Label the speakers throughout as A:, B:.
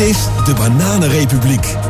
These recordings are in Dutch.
A: is de Bananenrepubliek.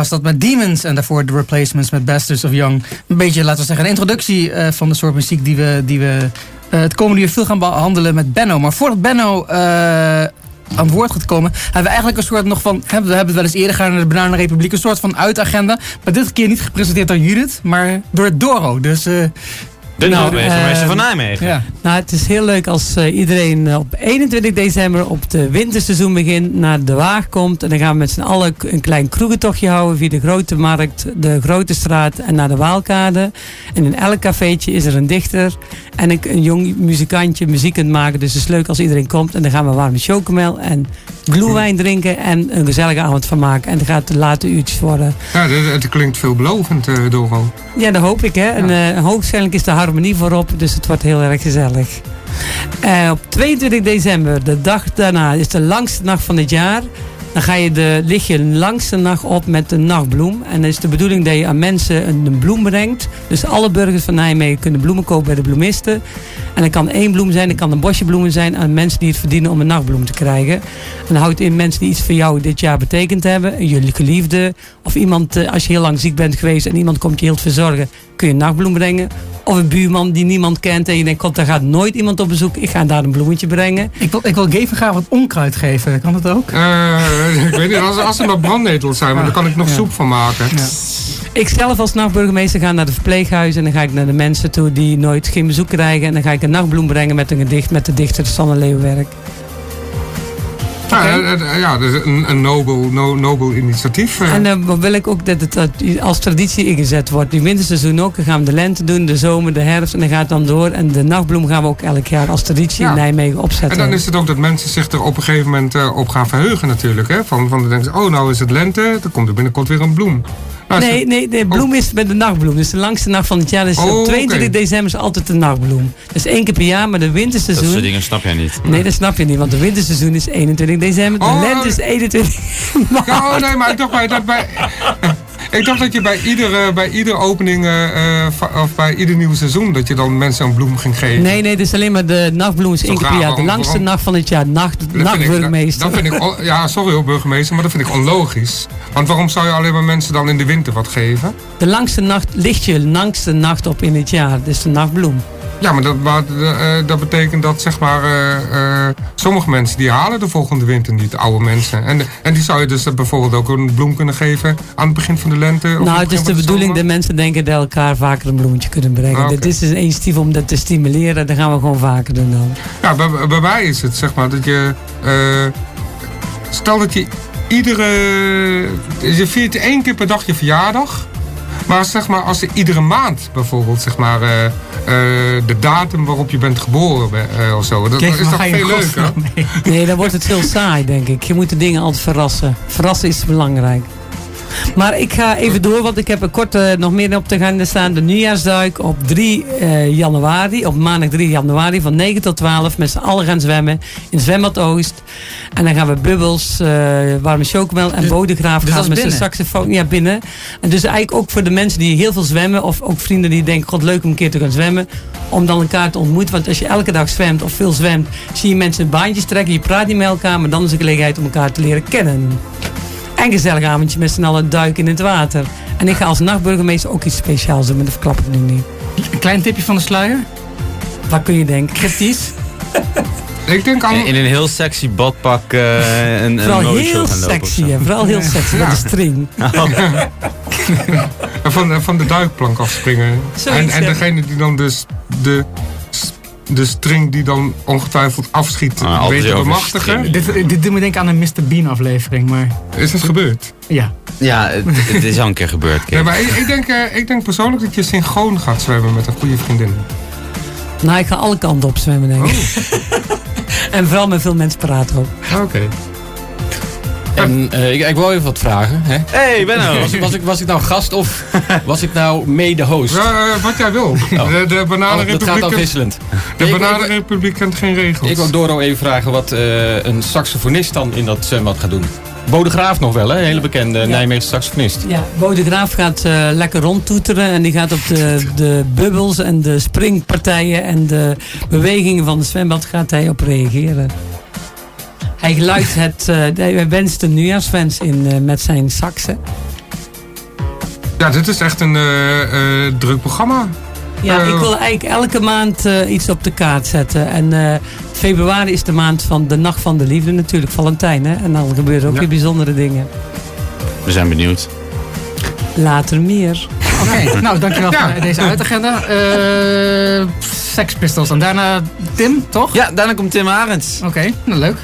B: Was dat met Demons en daarvoor The Replacements met Bastards of Young. Een beetje, laten we zeggen, een introductie eh, van de soort muziek die we, die we eh, het komende uur veel gaan behandelen met Benno. Maar voordat Benno eh, aan woord gaat komen, hebben we eigenlijk een soort nog van, hebben we hebben het wel eens eerder gedaan naar de Bananenrepubliek, een soort van uitagenda. Maar dit keer niet gepresenteerd door Judith, maar door Doro. Dus
C: De
D: Nou,
C: burgemeester
D: eh,
C: van Nijmegen.
B: ja.
D: Nou, het is heel leuk als eh, iedereen eh, op 21 december op de winterseizoen begint naar de Waag komt. En dan gaan we met z'n allen een klein kroegentochtje houden via de Grote Markt, de Grote Straat en naar de Waalkade. En in elk cafeetje is er een dichter en een, een jong muzikantje muziek het maken. Dus het is leuk als iedereen komt. En dan gaan we warme chocomel en gloewijn drinken en een gezellige avond van maken. En het gaat de late uurtjes worden.
E: Ja, het, het klinkt veelbelovend, eh Doro.
D: Ja, dat hoop ik. Hè. En eh, hoogstwaarschijnlijk is de harmonie voorop, dus het wordt heel erg gezellig. Eh, op 22 december, de dag daarna, is de langste nacht van het jaar. Dan ga je de, lig langste nacht op met een nachtbloem. En dan is de bedoeling dat je aan mensen een, bloem brengt. Dus alle burgers van Nijmegen kunnen bloemen kopen bij de bloemisten. En dat kan één bloem zijn, dat kan een bosje bloemen zijn aan mensen die het verdienen om een nachtbloem te krijgen. En dan houdt in mensen die iets voor jou dit jaar betekend hebben. Jullie geliefde. Of iemand, eh, als je heel lang ziek bent geweest en iemand komt je heel verzorgen, kun je een nachtbloem brengen. Of een buurman die niemand kent en je denkt, god, daar gaat nooit iemand op bezoek. Ik ga daar een bloemetje brengen.
B: Ik wil, ik wil Geven graag wat onkruid geven. Kan dat ook?
E: Eh, ik weet niet, als, als er nog brandnetels zijn, maar daar kan ik nog
B: Ja.
E: soep van maken.
D: Ik zelf als nachtburgemeester ga naar de verpleeghuizen en dan ga ik naar de mensen toe die nooit geen bezoek krijgen. En dan ga ik een nachtbloem brengen met een gedicht met de dichter Sanne
E: Ja, eh, eh, ja, dus een, een nobel, no, nobel initiatief. eh.
D: En dan wil ik ook dat het dat als traditie ingezet wordt. Die winterseizoen ook. Dan gaan we de lente doen, de zomer, de herfst. En dan gaat het dan door. En de nachtbloem gaan we ook elk jaar als traditie
E: Ja.
D: in Nijmegen
E: En
D: opzetten.
E: dan is het ook dat mensen zich er op een gegeven moment op gaan verheugen natuurlijk. Hè? Van, van dan denken ze, oh nou is het lente, dan komt er binnenkort weer een bloem. Is
D: Nee, nee, de bloem is met de nachtbloem. Dus de langste nacht van het jaar. Dus
E: Oh,
D: op 22
E: oké.
D: december is altijd de nachtbloem. Dus één keer per jaar, maar de
C: Dat
D: winterseizoen...
C: soort dingen snap jij niet.
D: Nee, dat snap je niet, want de winterseizoen is 21 december. De
E: Oh,
D: lente is 21 maart.
E: Ja, oh nee, maar ik dacht, bij, dat bij, ik dacht dat je bij iedere, bij iedere opening eh, eh, of bij ieder nieuw seizoen, dat je dan mensen een bloem ging geven.
D: Nee, nee, het is alleen maar de nachtbloem is
E: Zo
D: één keer per
E: graag,
D: jaar. De langste
E: waarom?
D: nacht van het jaar. Nacht, nachtburgemeester.
E: Dat, dat vind ik, ja, sorry hoor, burgemeester, maar dat vind ik onlogisch. Want waarom zou je alleen maar mensen dan in de winter wat geven?
D: De langste nacht ligt je langste nacht op in het jaar. Dus de nachtbloem.
E: Ja, maar dat, eh, dat betekent dat zeg maar, eh, eh, sommige mensen die halen de volgende winter niet, oude mensen. En, en die zou je dus bijvoorbeeld ook een bloem kunnen geven aan het begin van de lente. of
D: nou,
E: het
D: is de bedoeling dat
E: zomer.
D: mensen denken dat elkaar vaker een bloemetje kunnen brengen.
E: Ah.
D: Dit is dus een initiatief om dat te stimuleren. Dat gaan we gewoon vaker doen dan.
E: Ja, bij, bij mij is het zeg maar dat je. stel dat je iedere. Je viert één keer per dag je verjaardag. Maar zeg maar, als je iedere maand bijvoorbeeld, zeg maar, eh, eh, de datum waarop je bent geboren eh, of zo. Dat, is toch veel leuker?
B: mee?
D: Nee, dan wordt het heel saai, denk ik. Je moet de dingen altijd verrassen. Verrassen is belangrijk. Maar ik ga even door, want ik heb er kort nog meer op de agenda staan. De nieuwjaarsduik op 3 eh, januari, op maandag 3 januari van 9 tot 12 met z'n allen gaan zwemmen in Zwembad Oost. En dan gaan we bubbels, eh, warme chocomel en
B: Dus-
D: bodegraaf
B: dus
D: gaan met zijn saxofoon. Ja, binnen. En dus eigenlijk ook voor de mensen die heel veel zwemmen of ook vrienden die denken, god leuk om een keer te gaan zwemmen. Om dan elkaar te ontmoeten. Want als je elke dag zwemt of veel zwemt, zie je mensen baantjes trekken. Je praat niet met elkaar, maar dan is de gelegenheid om elkaar te leren kennen. En een gezellig avondje met z'n allen duiken in het water. En ik ga als nachtburgemeester ook iets speciaals doen, maar dat verklap ik nu niet.
B: Een klein tipje van de sluier.
D: Wat kun je denken?
B: Cryptisch.
E: Ik denk aan.
C: In, een heel sexy badpak eh een, een
D: Vooral heel sexy, hè? Vooral heel sexy, met
E: Ja.
D: een string.
E: van, van de duikplank afspringen.
D: Zoiets,
E: en en degene die dan dus de, de string die dan ongetwijfeld afschiet,
C: Ah, over
E: bemachtigen.
B: Dit, dit doet me denken aan een Mr. Bean aflevering, maar
E: Is dat gebeurd?
B: ja.
C: Ja, het, het is al een keer gebeurd.
E: Nee, maar ik, ik, denk, eh, ik denk persoonlijk dat je synchroon gaat zwemmen met een goede vriendin.
D: Nou, ik ga alle kanten op zwemmen, denk ik. en vooral met veel mensen praten ook.
E: Oké.
F: En eh, ik, ik wil even wat vragen. Hè?
C: Hey, Benno!
F: Was, ik- was, ik, was ik nou gast of was ik nou mede-host?
E: Ja, eh, wat jij wil. De, de
F: Oh, dat gaat
E: Bananenrepubliek, kent,
F: afwisselend.
E: de
F: ik-
E: Bananenrepubliek kent geen regels.
F: Ik wil Doro even vragen wat eh, een saxofonist dan in dat zwembad gaat doen. Bodegraaf nog wel, hè? Een hele bekende Nijmeegse saxofonist.
D: Ja, Bo de Graaf gaat eh, lekker rondtoeteren en die gaat op de, de bubbels en de springpartijen en de bewegingen van het zwembad gaat hij op reageren. Hij luidt het, uh, hij wenst een nieuwjaarswens in eh, met zijn saxen.
E: Ja, dit is echt een eh, druk programma.
D: Ja, ik wil eigenlijk elke maand iets op de kaart zetten. En februari is de maand van de Nacht van de Liefde natuurlijk, Valentijn. Hè? En dan gebeuren ook weer bijzondere dingen.
C: We zijn benieuwd.
D: Later meer.
A: Oké, nou dankjewel voor deze uitagenda. Uh, Sex Pistols en daarna Tim, toch?
C: Ja, daarna komt Tim Arends.
A: Oké, nou leuk.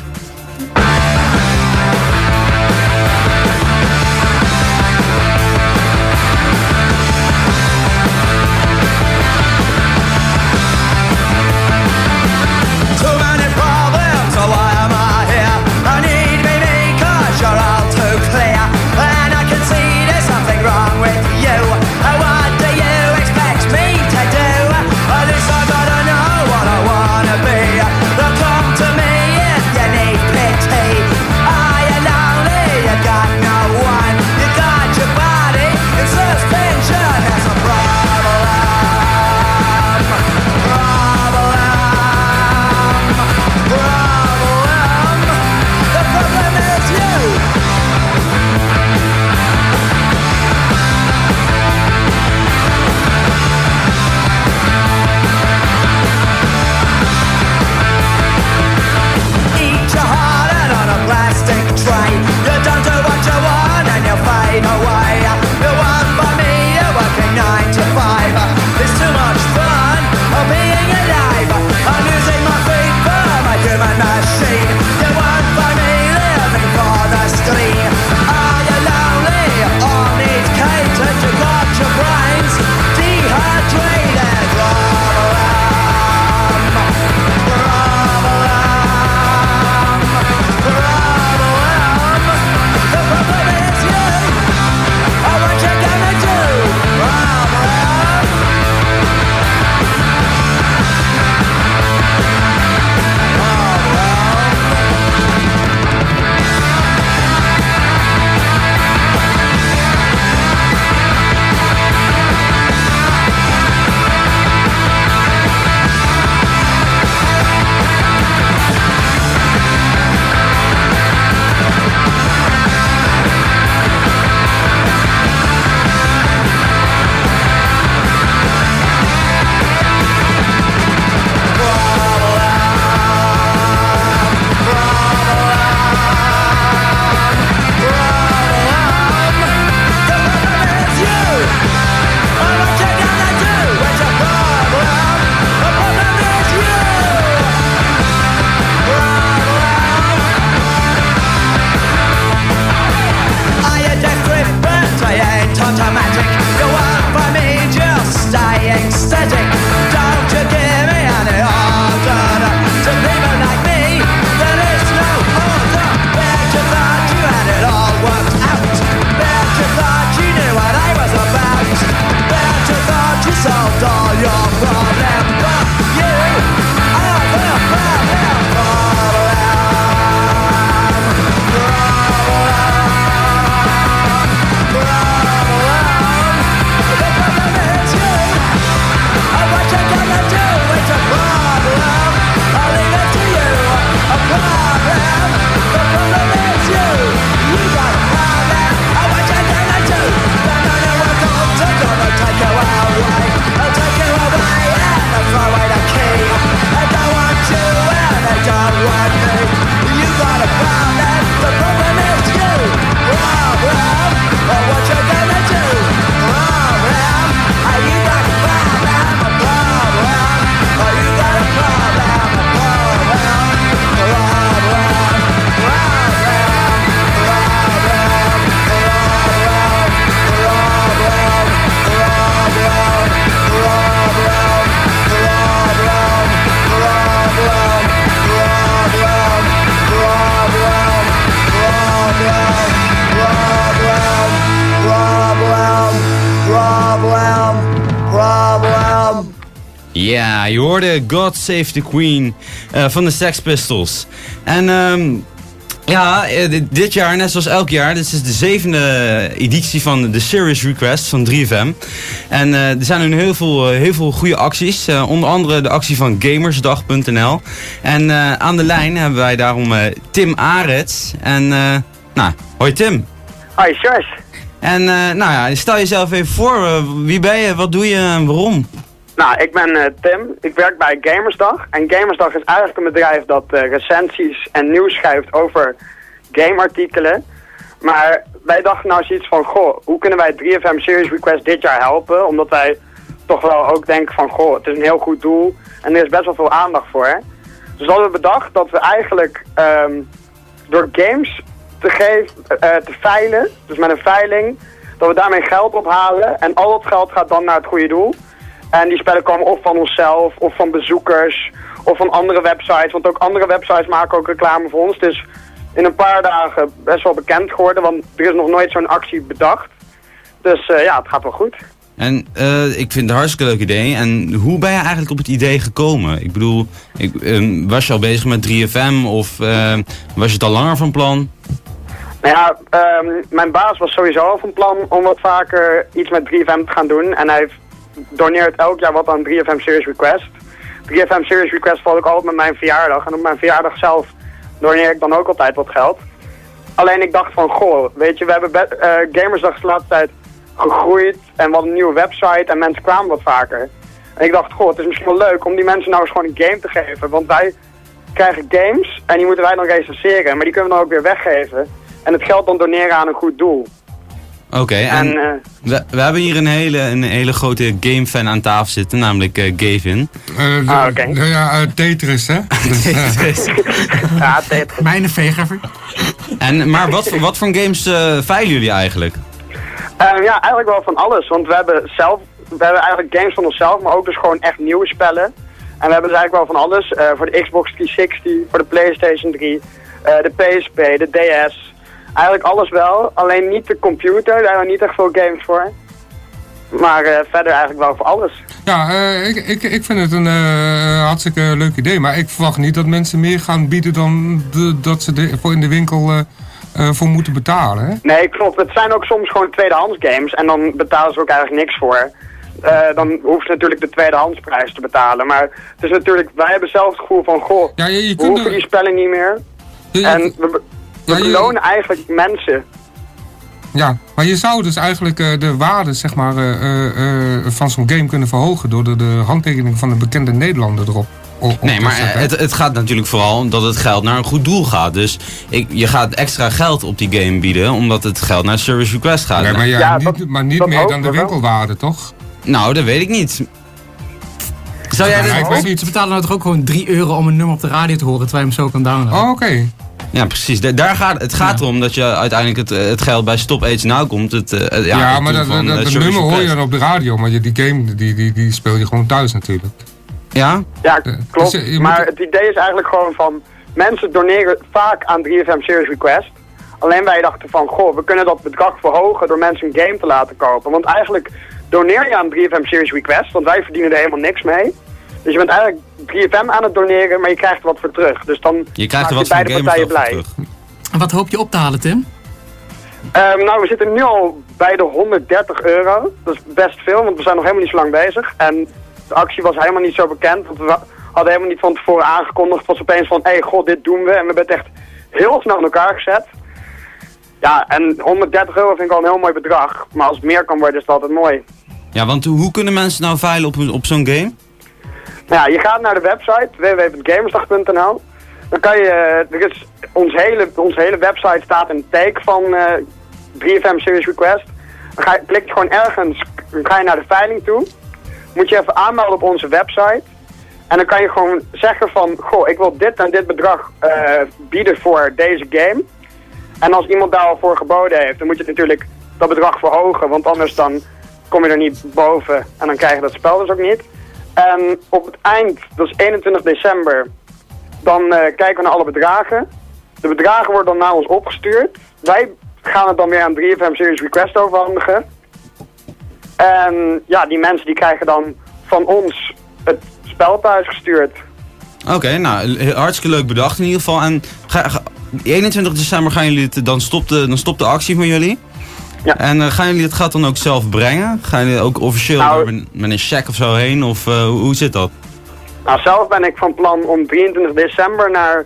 C: Ja, je hoorde God Save the Queen eh, van de Sex Pistols. En ehm, ja, eh, dit jaar, net zoals elk jaar, dit is de zevende editie van de Series Request van 3FM. En eh, er zijn nu heel veel, heel veel goede acties. Onder andere de actie van gamersdag.nl. En aan de lijn hebben wij daarom Tim Arets. En nou, hoi Tim.
G: Hoi Sjors.
C: En nou ja, stel jezelf even voor. wie ben je, wat doe je en waarom?
G: Nou, ik ben eh, Tim. Ik werk bij Gamersdag. En Gamersdag is eigenlijk een bedrijf dat eh, recensies en nieuws schrijft over gameartikelen. Maar wij dachten nou zoiets van, goh, hoe kunnen wij 3FM Series Request dit jaar helpen? Omdat wij toch wel ook denken van, goh, het is een heel goed doel en er is best wel veel aandacht voor. Dus hadden we bedacht dat we eigenlijk ehm, door games te geven, eh, te veilen, dus met een veiling, dat we daarmee geld ophalen en al dat geld gaat dan naar het goede doel. En die spellen komen of van onszelf, of van bezoekers, of van andere websites. Want ook andere websites maken ook reclame voor ons. Dus in een paar dagen best wel bekend geworden, want er is nog nooit zo'n actie bedacht. Dus eh, ja, het gaat wel goed.
C: En eh, ik vind het een hartstikke leuk idee. En hoe ben je eigenlijk op het idee gekomen? Ik bedoel, ik, ehm, was je al bezig met 3FM of ehm, was je het al langer van plan?
G: Nou ja, ehm, mijn baas was sowieso al van plan om wat vaker iets met 3FM te gaan doen. En hij doneert elk jaar wat aan 3FM Series Request. 3FM Series Request valt ook altijd met mijn verjaardag. En op mijn verjaardag zelf doneer ik dan ook altijd wat geld. Alleen ik dacht van, goh, weet je, we hebben be- eh, Gamersdag de laatste tijd gegroeid. En wat een nieuwe website en mensen kwamen wat vaker. En ik dacht, goh, het is misschien wel leuk om die mensen nou eens gewoon een game te geven. Want wij krijgen games en die moeten wij dan recenseren. Maar die kunnen we dan ook weer weggeven. En het geld dan doneren aan een goed doel.
C: Oké, en,
G: En, eh,
C: we, we hebben hier een hele, een hele grote gamefan aan tafel zitten, namelijk eh, Gavin.
E: Eh,
G: Ah, oké.
E: ja, Tetris, hè? Eh,
G: Ja, Tetris.
B: Mijne veegever.
C: En, maar wat, voor- wat voor games eh veilen jullie eigenlijk?
G: Ehm, ja, eigenlijk wel van alles. Want we hebben zelf, we hebben eigenlijk games van onszelf, maar ook dus gewoon echt nieuwe spellen. En we hebben dus eigenlijk wel van alles. eh, voor de Xbox 360, voor de Playstation 3, eh, de PSP, de DS. Eigenlijk alles wel. Alleen niet de computer, daar hebben we niet echt veel games voor. Maar eh, verder eigenlijk wel voor alles.
E: ja, eh, ik, ik, ik vind het een eh, hartstikke leuk idee. Maar ik verwacht niet dat mensen meer gaan bieden dan de, dat ze er voor in de winkel voor moeten betalen. Hè?
G: Nee, klopt. Het zijn ook soms gewoon tweedehands games en dan betalen ze ook eigenlijk niks voor. Dan hoeft ze natuurlijk de tweedehandsprijs te betalen. Maar het is natuurlijk, wij hebben zelf het gevoel van, goh,
E: Ja, je, je
G: we
E: kunt
G: hoeven
E: er-
G: die spellen niet meer.
E: je-
G: En we, we
E: Ja, je-
G: belonen eigenlijk mensen.
E: Ja, maar je zou dus eigenlijk eh, de waarde zeg maar, eh, eh, eh, van zo'n game kunnen verhogen door de, de handtekening van een bekende Nederlander erop.
C: Nee, maar het, het gaat natuurlijk vooral om dat het geld naar een goed doel gaat. Dus ik, je gaat extra geld op die game bieden, omdat het geld naar Service Request gaat.
E: Nee, maar, ja,
G: Ja,
E: niet,
G: dat-
E: maar niet
G: dat
E: meer dan de winkelwaarde, toch?
C: Nou, dat weet ik niet. Zou jij
E: Ja,
C: dit...
E: ik weet niet.
B: Ze betalen nou toch ook gewoon 3 euro om een nummer op de radio te horen, terwijl je hem zo kan downloaden.
E: Oh, oké.
C: Ja, precies. Da- Daar gaat, het gaat erom dat je uiteindelijk het, het geld bij Stop Aids Now komt. Het, eh,
E: Ja,
C: ja, het
E: maar dat,
C: van,
E: dat,
C: eh,
E: dat nummer hoor je dan op de radio, maar je, die game die, die, die speel je gewoon thuis natuurlijk.
C: Ja?
G: Ja,
E: Eh,
G: klopt.
E: dus, je
G: maar
E: moet-
G: het idee is eigenlijk gewoon van... Mensen doneren vaak aan 3FM Series Request. Alleen wij dachten van, goh, we kunnen dat bedrag verhogen door mensen een game te laten kopen. Want eigenlijk doneer je aan 3FM Series Request, want wij verdienen er helemaal niks mee. Dus je bent eigenlijk 3FM aan het doneren, maar je krijgt er wat voor terug. Dus dan
C: Je krijgt er
G: maak
C: wat van
G: beide partijen
C: voor
G: blij.
C: terug.
B: En wat hoop je op te halen, Tim?
G: Ehm, nou, we zitten nu al bij de 130 euro. Dat is best veel, want we zijn nog helemaal niet zo lang bezig. En de actie was helemaal niet zo bekend, want we hadden helemaal niet van tevoren aangekondigd. Het was opeens van, hé, hey, god, dit doen we. En we hebben het echt heel snel in elkaar gezet. Ja, en 130 euro vind ik al een heel mooi bedrag. Maar als het meer kan worden, is het altijd mooi.
C: Ja, want hoe kunnen mensen nou veilen op, op zo'n game?
G: Nou je gaat naar de website www.gamersdag.nl. Dan kan je, is, ons hele, onze hele website staat in teken van eh 3FM Series Request. Dan ga je, klik je gewoon ergens, dan ga je naar de veiling toe. Moet je even aanmelden op onze website. En dan kan je gewoon zeggen van, goh, ik wil dit en dit bedrag eh, bieden voor deze game. En als iemand daar al voor geboden heeft, dan moet je natuurlijk dat bedrag verhogen. Want anders dan kom je er niet boven en dan krijg je dat spel dus ook niet. En op het eind, dat is 21 december, dan eh, kijken we naar alle bedragen. De bedragen worden dan naar ons opgestuurd. Wij gaan het dan weer aan 3FM Series Request overhandigen. En ja, die mensen die krijgen dan van ons het spel thuis gestuurd.
C: Oké, nou, hartstikke leuk bedacht in ieder geval. En ga- 21 december gaan jullie het, dan stopt de, dan stopt de actie van jullie.
G: Ja.
C: En eh, gaan jullie het gat dan ook zelf brengen? Gaan jullie ook officieel
G: Nou-
C: met, een check of zo heen? Of eh, hoe, zit dat?
G: Nou, zelf ben ik van plan om 23 december naar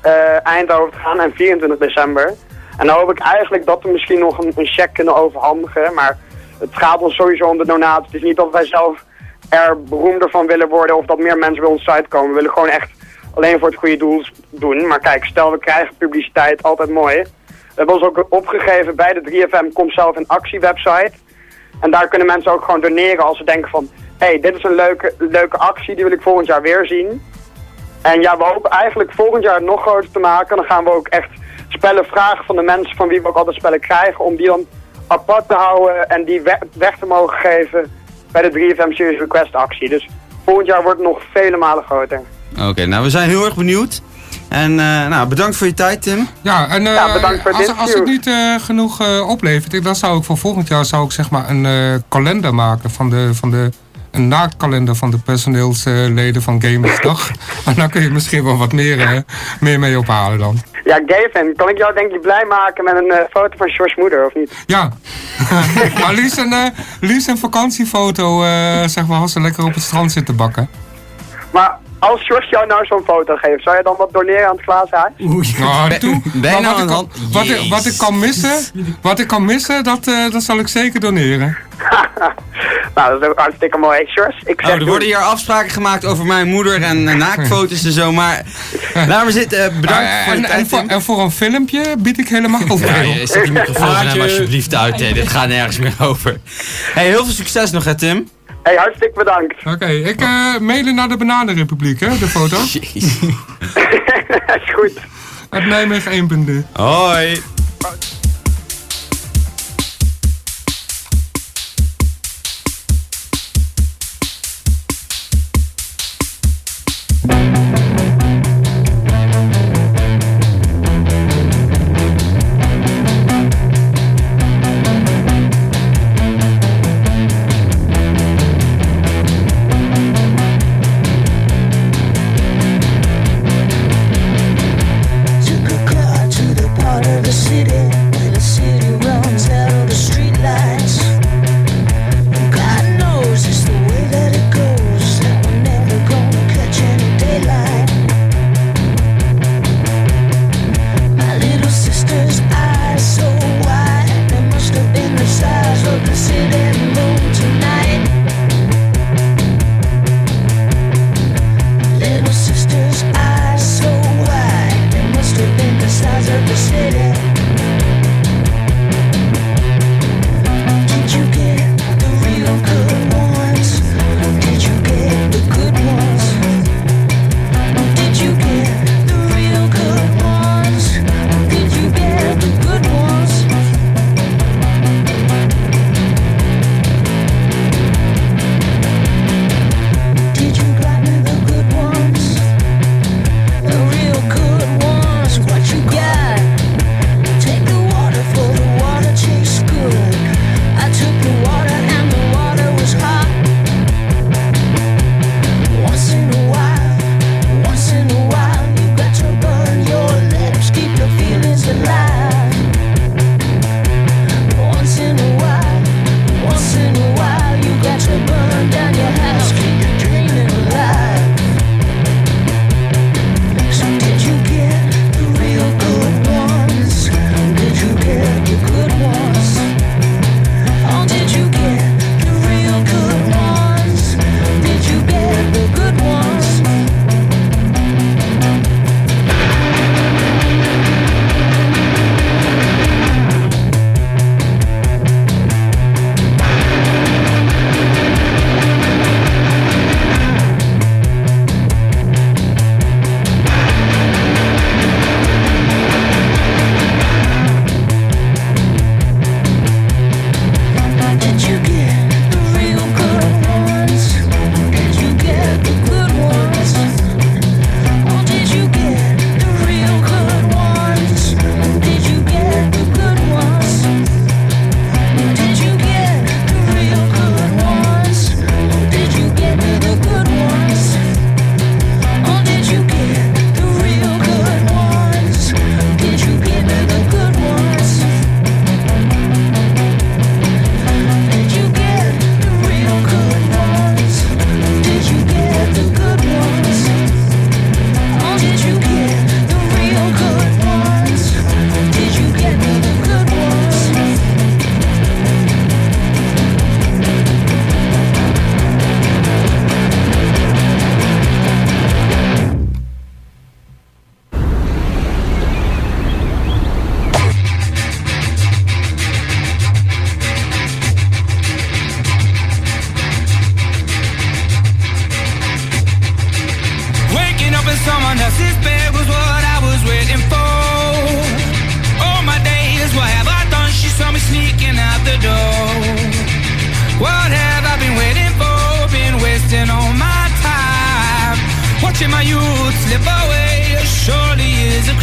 G: eh, Eindhoven te gaan en 24 december. En dan hoop ik eigenlijk dat we misschien nog een, een check kunnen overhandigen. Maar het gaat ons sowieso om de donatie. Het is niet dat wij zelf er beroemder van willen worden of dat meer mensen bij ons site komen. We willen gewoon echt alleen voor het goede doel doen. Maar kijk, stel we krijgen publiciteit, altijd mooi. Hebben ons ook opgegeven bij de 3FM Kom Zelf in Actie website. En daar kunnen mensen ook gewoon doneren als ze denken van... hey, dit is een leuke, leuke actie, die wil ik volgend jaar weer zien. En ja, we hopen eigenlijk volgend jaar het nog groter te maken. Dan gaan we ook echt spellen vragen van de mensen van wie we ook altijd spellen krijgen... om die dan apart te houden en die we- weg te mogen geven bij de 3FM Series Request actie. Dus volgend jaar wordt het nog vele malen groter.
C: Oké, nou we zijn heel erg benieuwd. En eh, nou, bedankt voor je tijd Tim.
E: Ja, en eh,
G: Ja, bedankt voor
E: als,
G: dit
E: als het niet eh, genoeg eh, oplevert, dan zou ik voor volgend jaar zou ik zeg maar een eh, kalender maken van de, van de een naaktkalender van de personeelsleden van Gamersdag. en dan kun je misschien wel wat meer, eh, meer mee ophalen dan.
G: Ja, Gavin, kan ik jou denk ik blij maken met een eh, foto van George's moeder, of niet?
E: Ja, maar liefst een, liefst een vakantiefoto, eh, zeg maar, als ze lekker op het strand zitten bakken.
G: Maar als George jou nou zo'n foto geeft, zou je dan wat doneren aan het glazen huis?
E: Toe.
C: ben je
E: Maar
C: nou
E: wat, ik,
C: aan
E: kan- wat, ik, wat ik kan missen, wat ik kan missen dat, eh, dat zal ik zeker doneren.
G: nou, dat is ook hartstikke mooi. George, ik zeg
C: Oh, er worden hier afspraken gemaakt over mijn moeder en eh, naaktfoto's en zo, maar laat maar zitten. Eh, bedankt voor je
E: en, en,
C: tijd
E: voor,
C: Tim.
E: en voor een filmpje bied ik helemaal
C: Ja,
E: veel.
C: je zet die microfoon alsjeblieft uit. hè. Dit gaat nergens meer over. Hey, heel veel succes nog hè Tim.
G: Hey, hartstikke bedankt.
E: Oké, ik eh mailen naar de Bananenrepubliek, hè, de foto.
C: Jeez.
G: is goed.
E: Uit Nijmegen 1.0.
C: Hoi.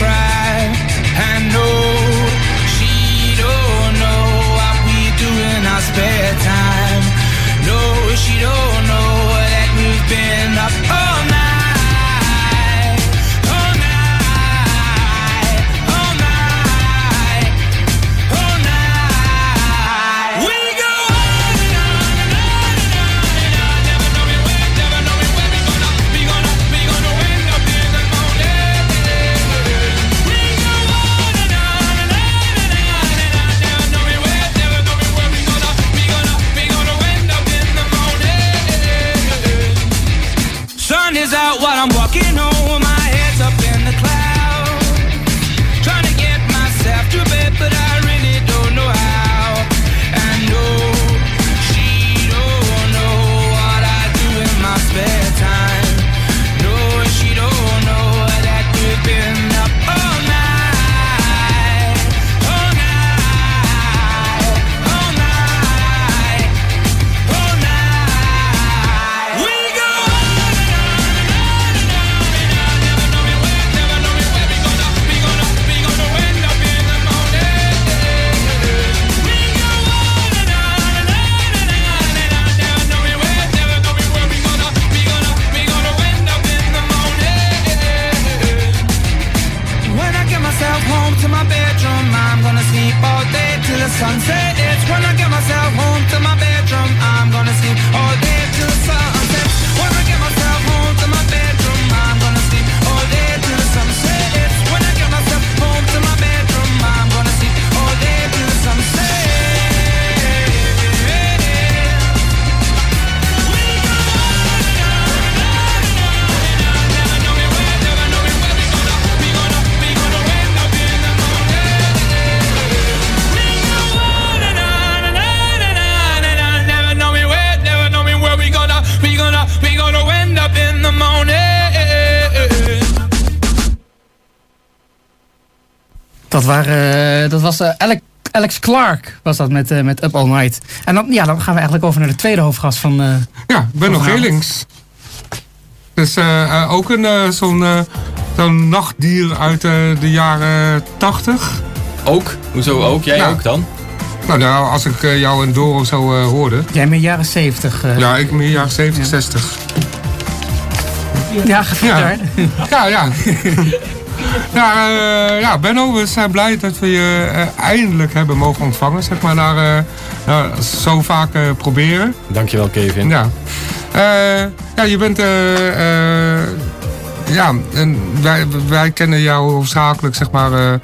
H: Cry.
B: Alex, Clark, was dat met, eh, met Up All Night. En dan, ja, dan gaan we eigenlijk over naar de tweede hoofdgast van... eh,
E: Ja, Benno. Geelings. Dus eh, eh, ook een, eh, zo'n zo'n nachtdier uit eh, de jaren 80.
F: Ook? Hoezo ook? Jij
E: Ja.
F: ook dan?
E: Nou, nou, als ik jou en Doro zo eh, hoorde.
B: Jij bent jaren 70. eh,
E: Ja, ik meer jaren 70, 60.
B: ja, verder.
E: Ja, ja. ja, eh, ja, Benno, we zijn blij dat we je eh, eindelijk hebben mogen ontvangen. Zeg maar, naar, eh, naar zo vaak proberen.
F: Dankjewel Kevin.
E: Ja. Ja, je bent... ja, en wij, wij kennen jou hoofdzakelijk, zeg maar...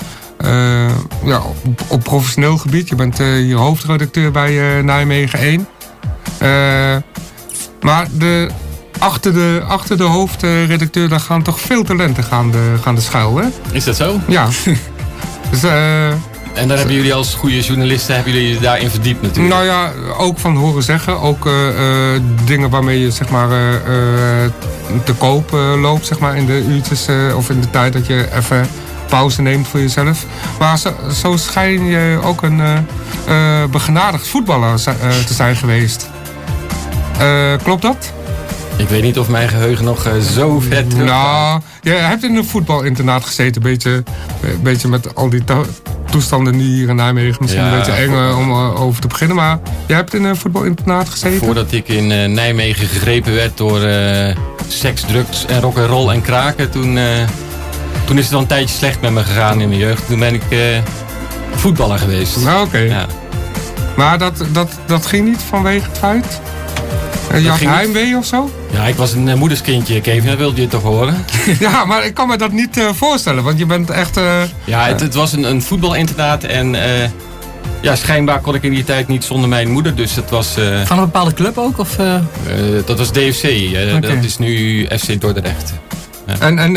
E: ja, op, op professioneel gebied. Je bent hier hoofdredacteur bij Nijmegen 1. Eh, maar de, achter, de, achter de hoofdredacteur... daar gaan toch veel talenten gaan de, gaan de schuil, hè?
F: Is dat zo?
E: Ja. dus, eh,
F: En daar hebben jullie als goede journalisten hebben jullie je daarin verdiept natuurlijk.
E: Nou ja, ook van horen zeggen. Ook eh, eh, dingen waarmee je zeg maar te koop loopt zeg maar, in de uurtjes of in de tijd dat je even pauze neemt voor jezelf. Maar zo, zo schijn je ook een begenadigd voetballer te zijn geweest. Klopt dat?
F: Ik weet niet of mijn geheugen nog eh, zo terug
E: Nou, je hebt in een voetbalinternaat gezeten. Een beetje, een beetje met al die to- toestanden nu hier in Nijmegen. Misschien
F: Ja,
E: een beetje eng eh, om eh, over te beginnen. Maar jij hebt in een voetbalinternaat gezeten?
F: Voordat ik in eh, Nijmegen gegrepen werd door eh, seks, drugs en rock and roll en kraken, toen, eh, toen is het al een tijdje slecht met me gegaan in mijn jeugd. Toen ben ik eh, voetballer geweest.
E: Nou, oké.
F: Ja.
E: Maar dat, dat, dat ging niet vanwege het feit? Eh, Je had heimwee of zo?
F: ja, ik was een eh, moederskindje, Kevin, dat wilde je toch horen?
E: ja, maar ik kan me dat niet eh, voorstellen. Want je bent echt... eh,
F: Ja, het, het was een, een voetbalinternaat en eh, ja, schijnbaar kon ik in die tijd niet zonder mijn moeder. Dus het was, eh,
B: Van een bepaalde club ook? Of, eh,
F: eh, dat was DFC, dat is nu FC Dordrecht.
E: En, en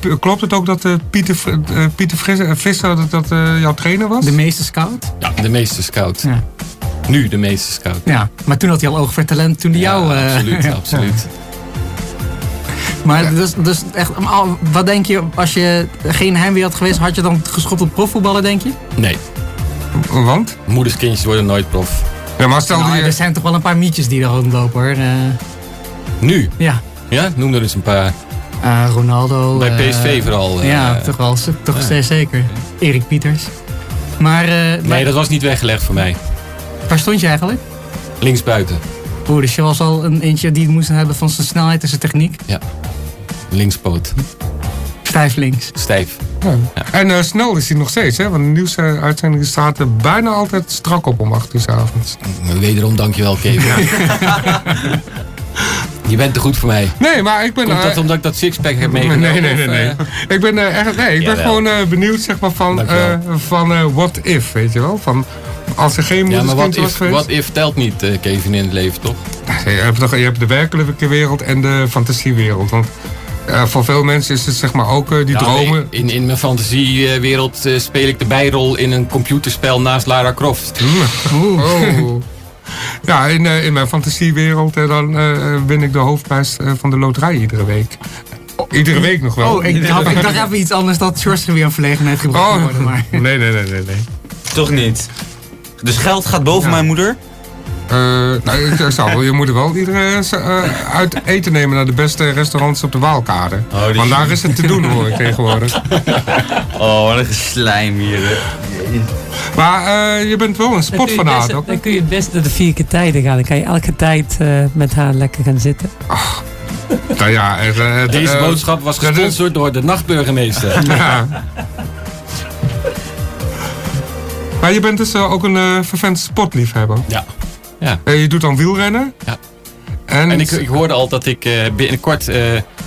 E: p- klopt het ook dat eh, Pieter, eh, Pieter Visser dat, dat eh, jouw trainer was?
B: de meeste scout?
F: Ja, de meeste scout.
B: Ja.
F: Nu de meeste scout.
B: Ja, maar toen had hij al oog voor talent toen hij jou...
F: Ja,
B: eh,
F: absoluut,
B: ja.
F: absoluut.
B: Maar dus, dus echt, wat denk je, als je geen heimwee had geweest, had je dan geschopt op profvoetballen, denk je?
F: Nee,
E: Want?
F: moederskindjes worden nooit prof.
E: Ja, maar stel
B: Nou,
E: je...
B: er zijn toch wel een paar mietjes die er rondlopen hoor. Eh,
F: Nu?
B: ja.
F: Ja, noem er eens een paar.
B: Eh, Ronaldo.
F: Bij PSV vooral, eh.
B: ja, toch wel. Toch
F: Ja.
B: zeker. Erik Pieters. Maar, eh, maar
F: Nee, dat was niet weggelegd voor mij.
B: Waar stond je eigenlijk?
F: Linksbuiten.
B: Oeh, dus je was al een eentje die het moest hebben van zijn snelheid en zijn techniek.
F: Ja. Linkspoot.
B: Stijf links.
F: Stijf.
E: Ja. En eh, snel is hij nog steeds, hè? Want de nieuwsuitzending staat er bijna altijd strak op om 8 uur 's avonds.
F: Wederom dankjewel, Kevin. Je bent te goed voor mij.
E: Nee, maar ik ben...
F: Komt dat
E: eh,
F: omdat ik dat sixpack heb
E: Nee,
F: meegenomen?
E: nee, nee,
F: of,
E: nee.
F: eh,
E: Ik ben, eh, echt, nee, ik ben
F: Jawel.
E: gewoon eh, benieuwd zeg maar, van, eh, van eh, what if, weet je wel? Van, als er geen
F: Ja, maar wat if, what if telt niet, eh, Kevin, in het leven, toch?
E: Je hebt, toch, je hebt de werkelijke wereld en de fantasiewereld. Want eh, voor veel mensen is het zeg maar ook eh, die
F: Ja,
E: dromen...
F: nee, in, in mijn fantasiewereld eh, speel ik de bijrol in een computerspel naast Lara Croft.
E: Oh. Ja, in, eh, in mijn fantasiewereld dan eh, win ik de hoofdprijs eh, van de loterij iedere week. Iedere week nog wel.
B: Oh, ik dacht, ik dacht even iets anders dat George weer aan verlegenheid gebracht
E: Oh.
B: worden. Maar.
E: Nee, nee, nee, nee. nee.
C: Toch niet. Dus geld gaat boven
E: Ja.
C: mijn moeder?
E: Eh, nou, ik ik zou wel je moeder wel iedereen eh, uit eten nemen naar de beste restaurants op de Waalkade.
C: Oh,
E: Want daar is het te doen hoor ik tegenwoordig.
C: Oh, wat een geslijm hier. hè.
E: Maar eh, je bent wel een
D: Dan het
E: sportfanaat ook.
D: dan kun je het beste naar de vier keer tijden gaan. Dan kan je elke tijd eh, met haar lekker gaan zitten.
E: Nou ja, eh, eh,
F: Deze
E: eh,
F: boodschap was gesponsord door de nachtburgemeester.
E: Ja. Maar je bent dus eh, ook een eh vervent sportliefhebber.
F: Ja. ja.
E: Je doet dan wielrennen.
F: Ja.
E: En,
F: En ik, ik hoorde al dat ik eh, binnenkort eh,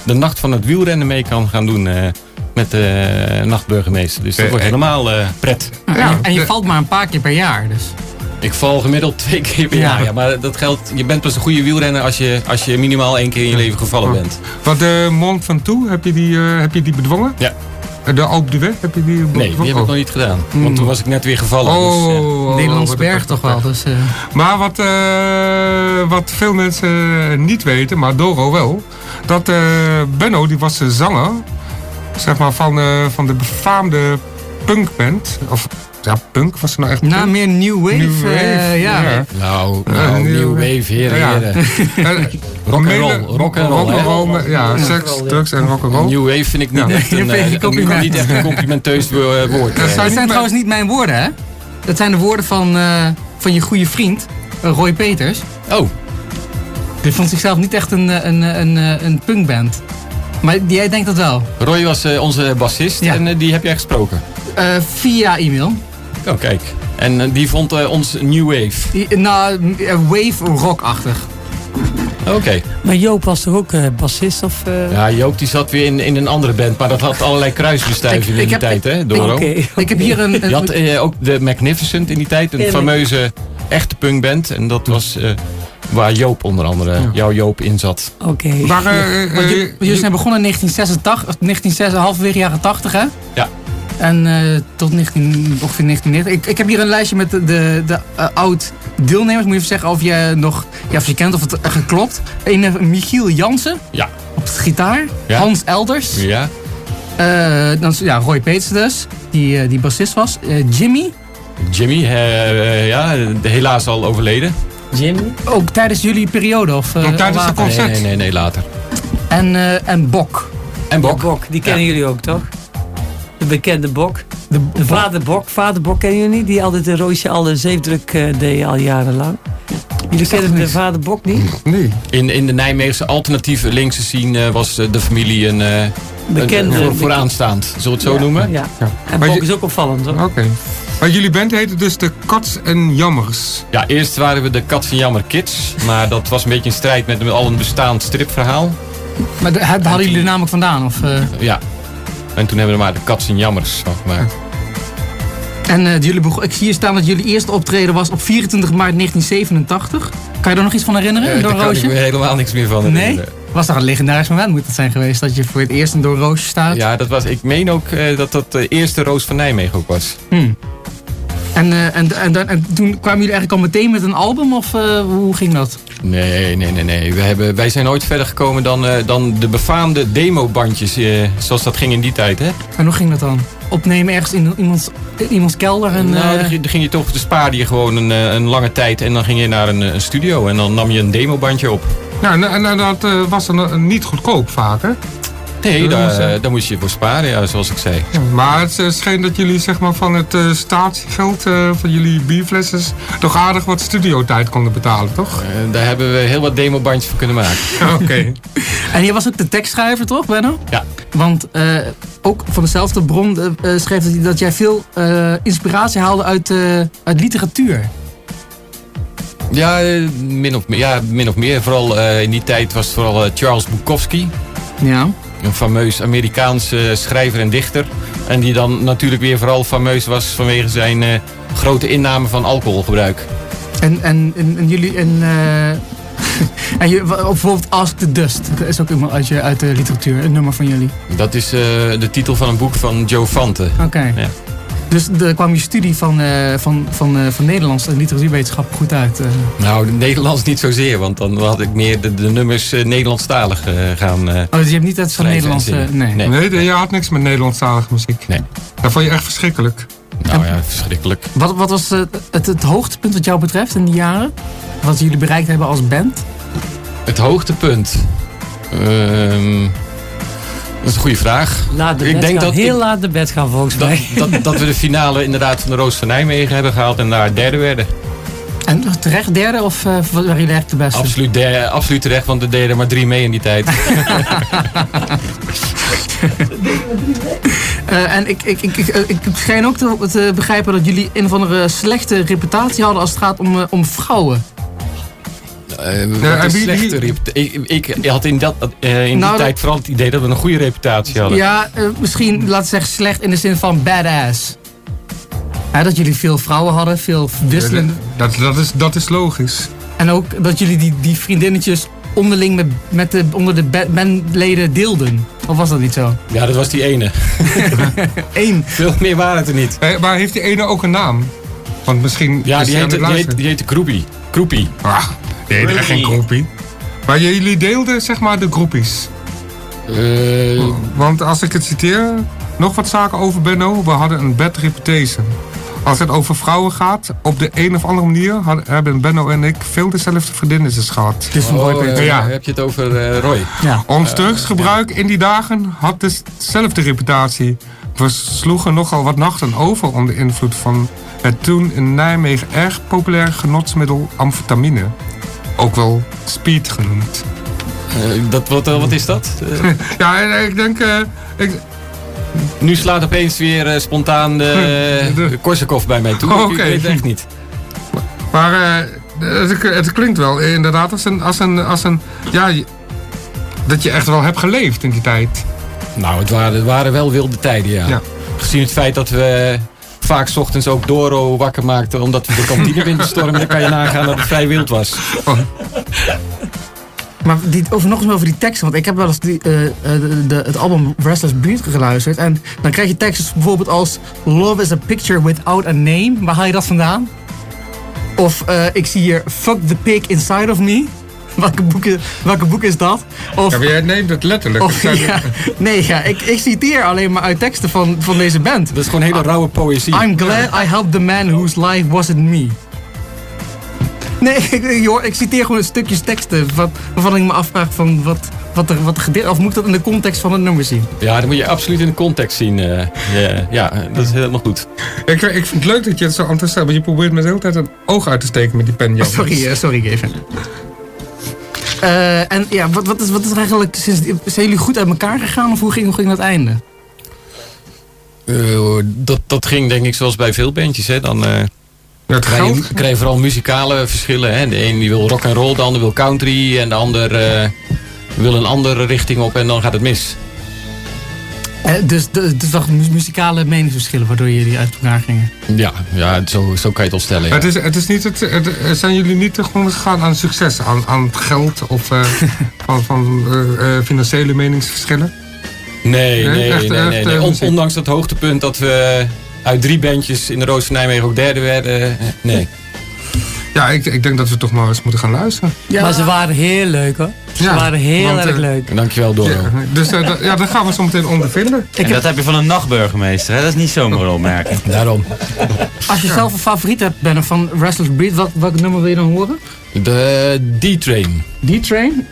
F: de nacht van het wielrennen mee kan gaan doen eh, met de nachtburgemeester. Dus dat wordt helemaal eh, pret.
B: en, je, en je valt maar een paar keer per jaar. Dus.
F: Ik val gemiddeld twee keer per
B: Ja.
F: jaar. Ja, maar dat geldt, je bent pas een goede wielrenner als je, als je minimaal één keer in je leven gevallen bent.
E: Wat de Mont Ventoux, heb je die, eh, heb je die bedwongen?
F: Ja.
E: Eh, De Alpe d'Huez, heb je die?
F: Nee, die heb ik nog niet gedaan. Want toen was ik net weer gevallen.
E: Oh,
F: dus, ja.
E: oh,
B: Nederlands
E: wat
B: berg toch wel. Dus, eh,
E: Maar wat, eh, wat veel mensen niet weten, maar Doro wel. Dat eh, Benno, die was de zanger zeg maar, van, eh, van de befaamde punkband. Of ja, punk was er nou echt
B: nou,
E: punk?
B: meer New Wave.
E: New Wave,
B: eh, ja.
E: ja.
F: Nou,
E: Eh,
F: nou
E: nieuw-
F: nieuw wave, heren,
E: Ja.
F: heren.
E: Eh,
F: Rock and roll, rock and roll, hè?
E: roll, met- ja, seks, drugs en rock and roll.
F: New wave vind ik niet,
E: Ja.
F: echt, een, een- niet echt een complimenteus wo- woord.
E: Dat zijn
B: trouwens niet mijn woorden, hè? Dat zijn de woorden van, eh, van je goede vriend, Roy Peters.
F: Oh,
B: Die vond zichzelf niet echt een, een, een, een, punkband. Maar jij denkt dat wel?
F: Roy was onze bassist
B: Ja.
F: en die heb jij gesproken.
B: Eh, via e-mail.
F: Oh, kijk. En eh, die vond eh, ons new wave.
B: Die- Nou, wave rock-achtig.
F: Oké.
D: Maar Joop was toch ook eh, bassist? Of, eh,
F: Ja, Joop die zat weer in, in een andere band, maar dat had allerlei kruisbestuivingen in die
B: heb-
F: tijd, hè, Doro?
D: Oké.
B: Ik heb hier een... een-
F: Je had ook de Magnificent in die tijd, een
D: Ja,
F: fameuze echte punkband. En dat was eh, waar Joop onder andere, jouw Joop in zat.
D: Oké.
E: Maar,
B: want je-
E: eh,
B: jullie zijn begonnen in 1986, of 1986 halverwege jaren 80, hè?
F: Ja.
B: En eh, tot 19, ongeveer 1990. Ik, ik heb hier een lijstje met de, de, de eh, oud-deelnemers. Moet je even zeggen of je nog ja, of je kent of het geklopt. Een eh, Michiel Jansen
F: Ja.
B: op het gitaar.
F: Ja.
B: Hans Elders.
F: Ja.
B: Eh, dan, ja, Roy Peters dus, die, die bassist was. Jimmy,
F: Jimmy, ja, de- helaas al overleden.
D: Jimmy?
B: ook tijdens jullie periode. Of, eh,
E: Nog tijdens
B: later.
E: concert.
F: Nee, nee, nee, nee, later.
B: En, eh, en Bok.
F: En Bok.
D: Bok, die kennen jullie ook toch? De bekende Bok.
B: De,
D: De vader Bok. Vader Bok kennen jullie niet? Die altijd de roosje al de zeefdruk eh, deed al jarenlang. Jullie kennen de vader Bok niet?
E: nee.
F: In, in de Nijmeegse alternatieve linkse scene eh, was eh, de familie een, eh, een,
D: Bekende.
F: voor, vooraanstaand. Zullen we het zo
D: Ja,
F: noemen?
D: Ja.
E: Ja.
D: En
E: Maar
D: Bok is ook opvallend hoor.
E: Oké. Maar jullie band heette dus de Kats en Jammers.
F: Ja, eerst waren we de Kat van Jammer Kids. Maar dat was een beetje een strijd met al een bestaand stripverhaal.
B: Maar de, daar hadden jullie er namelijk vandaan? Of, eh?
F: Ja. En toen hebben we maar de Kat en Jammers van gemaakt.
B: En eh, jullie ik zie hier staan dat jullie eerste optreden was op 24 maart 1987. Kan je daar nog iets van herinneren? Door
F: daar kan ik me helemaal niks meer van
B: Nee? Was dat een legendarisch moment moet het zijn geweest dat je voor het eerst een door Roosje staat?
F: Ja, dat was, ik meen ook eh, dat dat de eerste Roos van Nijmegen ook was.
B: Hmm. En, en, en, en, en toen kwamen jullie eigenlijk al meteen met een album of hoe ging dat?
F: Nee, nee, nee, nee. We hebben, wij zijn nooit verder gekomen dan, eh, dan de befaamde demobandjes, eh, zoals dat ging in die tijd, hè?
B: En hoe ging dat dan? Opnemen ergens in iemands, in iemands kelder? En,
F: nou,
B: eh,
F: dan, ging- dan ging je toch, de spaarde je gewoon een, een lange tijd en dan ging je naar een, een studio en dan nam je een demobandje op.
E: Ja, en, en, en dat eh, was dan niet goedkoop vaak, hè?
F: Nee, daar,
E: eh,
F: daar moest je voor sparen, ja, zoals ik zei.
E: Maar het eh, schijnt dat jullie zeg maar, van het eh, statiegeld eh, van jullie bierflessen toch aardig wat studiotijd konden betalen, toch?
F: Eh, daar hebben we heel wat demobandjes voor kunnen maken.
E: Oké.
B: En je was ook de tekstschrijver, toch, Benno?
F: Ja.
B: Want eh, ook van dezelfde bron schreef dat, dat jij veel eh, inspiratie haalde uit, eh, uit literatuur.
F: Ja, min of meer. Ja, min of meer. Vooral eh, in die tijd was het vooral Charles Bukowski.
B: Ja.
F: Een fameus Amerikaanse schrijver en dichter. En die dan natuurlijk weer vooral fameus was vanwege zijn eh, grote inname van alcoholgebruik.
B: En, en, en, en jullie... En, eh, en je, bijvoorbeeld Ask the Dust. Dat is ook iemand uit, je, uit de literatuur. Een nummer van jullie.
F: Dat is eh, de titel van een boek van Joe Fante.
B: Oké.
F: Ja.
B: Dus daar kwam je studie van, eh, van, van, eh, van Nederlands en literatuurwetenschap goed uit. eh.
F: Nou, Nederlands niet zozeer, want dan had ik meer de, de nummers Nederlandstalig gaan. eh,
B: Oh, dus je hebt niet uit van Nederlands... nee.
F: Nee.
E: Nee, je had niks met Nederlandstalige muziek.
F: Nee.
E: Dat vond je echt verschrikkelijk.
F: Nou ja, verschrikkelijk.
B: Wat, wat was het, het hoogtepunt wat jou betreft in die jaren? Wat jullie bereikt hebben als band?
F: Het hoogtepunt. Ehm, dat is een goede vraag.
D: Laat de
F: Ik denk
D: gaan.
F: dat
D: Heel
F: ik-
D: laat de bed gaan volgens
F: Dat,
D: mij.
F: dat, dat we de finale inderdaad van de Roos van Nijmegen hebben gehaald en daar derde werden.
B: En terecht derde of eh, waren jullie echt de beste?
F: Absoluut, absoluut terecht, want er deden maar drie mee in die tijd.
B: Eh, en ik, ik, ik, ik, ik schijn ook te, te begrijpen dat jullie een of andere slechte reputatie hadden als het gaat om, eh, om vrouwen.
E: Wie-
F: slechte
E: wie-
F: reputa- ik, ik had in, dat, eh, in die
B: Nou,
F: tijd vooral het idee dat we een goede reputatie hadden.
B: Ja, eh, misschien laten we zeggen slecht in de zin van badass. Hè, dat jullie veel vrouwen hadden, veel wisselende.
E: Dat, dat, is, dat is logisch.
B: En ook dat jullie die, die vriendinnetjes onderling met, met de, onder de ba- bandleden deelden. Of was dat niet zo?
F: Ja, dat was die ene.
B: Eén.
F: Veel meer waren het er niet.
E: Hé, maar heeft die ene ook een naam? Want misschien.
F: Ja, die heette, die heette, die heette Kroepie. Kroepie.
E: Ah, nee, echt geen groepie. Maar jullie deelden zeg maar de groepies.
F: Eh,
E: Want als ik het citeer, nog wat zaken over Benno. We hadden een bad reputation. Als het over vrouwen gaat, op de een of andere manier hadden, hebben Benno en ik veel dezelfde vriendinnetjes gehad.
B: Dus van Roy
F: oh,
B: Peter.
F: eh,
E: Ja.
F: Heb je het over eh, Roy?
B: Ja.
E: Ons drugsgebruik in die dagen had dus dezelfde reputatie. We sloegen nogal wat nachten over onder invloed van het toen in Nijmegen erg populaire genotsmiddel amfetamine. Ook wel speed genoemd.
F: Eh, dat, wat, eh, wat is dat? Eh,
E: Ja, ik denk... ik,
F: nu slaat opeens weer spontaan de,
E: De-
F: Korsakoff bij mij toe.
E: Oh,
F: Ik- Ik
E: oké.
F: weet het echt niet.
E: maar het, het klinkt wel inderdaad als een... Als een, als een ja, dat je echt wel hebt geleefd in die tijd.
F: Nou, het waren, het waren wel wilde tijden, ja.
E: Ja.
F: Gezien het feit dat we vaak 's ochtends ook Doro wakker maakten... omdat we de kantine binnenstormden, dan kan je nagaan dat het vrij wild was.
B: Maar die, over, nog eens over die teksten. Want ik heb wel eens die, eh, eh, de, de- het album Restless Breed geluisterd. En dan krijg je teksten bijvoorbeeld als... Love is a picture without a name. Waar haal je dat vandaan? Of eh, ik zie hier Fuck the pig inside of me. Welke boek, is- welke boek is dat? Of,
E: Ja, maar jij neemt het letterlijk.
B: of
E: Het zijn-
B: ja, nee, ja, ik, ik citeer alleen maar uit teksten van, van deze band.
F: Dat is gewoon hele rauwe poëzie.
B: I'm glad I helped the man whose life wasn't me. Nee, ik, ik, hoor- ik citeer gewoon stukjes teksten wat, waarvan ik me afvraag van wat, wat er, wat er Of moet ik dat in de context van het nummer zien?
F: Ja, dat moet je absoluut in de context zien. eh. ja, ja, dat is helemaal goed.
E: Ik, ik vind het leuk dat je het zo enthousiast bent. Je probeert me de hele tijd een oog uit te steken met die pen. Jonas.
B: Sorry, eh, sorry even. Eh, en ja, wat, wat, is, wat is er eigenlijk sinds, zijn jullie goed uit elkaar gegaan of hoe ging, hoe ging dat einde?
F: Eh, dat, dat ging denk ik zoals bij veel bandjes. Hè. Dan eh,
E: het
F: krijg, je, krijg je vooral muzikale verschillen. Hè. De een die wil rock and roll, de ander wil country. En de ander eh, wil een andere richting op en dan gaat het mis.
B: Eh, dus de- dus muzikale meningsverschillen waardoor jullie uit elkaar gingen?
F: Ja, ja zo, zo kan je het al stellen. ja.
E: Het is, het is niet het, het- zijn jullie niet gewoon gegaan aan succes, aan, aan geld of eh, van, van eh, eh, financiële meningsverschillen?
F: Nee,
E: Nee,
F: nee,
E: echt-
F: nee. nee,
E: echt,
F: nee.
E: eh,
F: On-
E: muziek.
F: ondanks dat hoogtepunt dat we uit drie bandjes in de Roos van Nijmegen ook derde werden. eh, Nee.
E: Ja, ik, ik denk dat we toch maar eens moeten gaan luisteren.
D: Maar ze waren heel leuk hoor. Ze waren heel erg
E: eh,
D: leuk.
F: Dankjewel door.
E: Ja, dus eh, ja, dat gaan we zo meteen ondervinden.
C: Dat heb je van een nachtburgemeester. Hè? Dat is niet zomaar opmerken.
F: Daarom.
B: Als je zelf een favoriet hebt, Benno, van Wrestlers Breed, wat, nummer wil je dan horen?
F: De D-Train.
B: D-Train?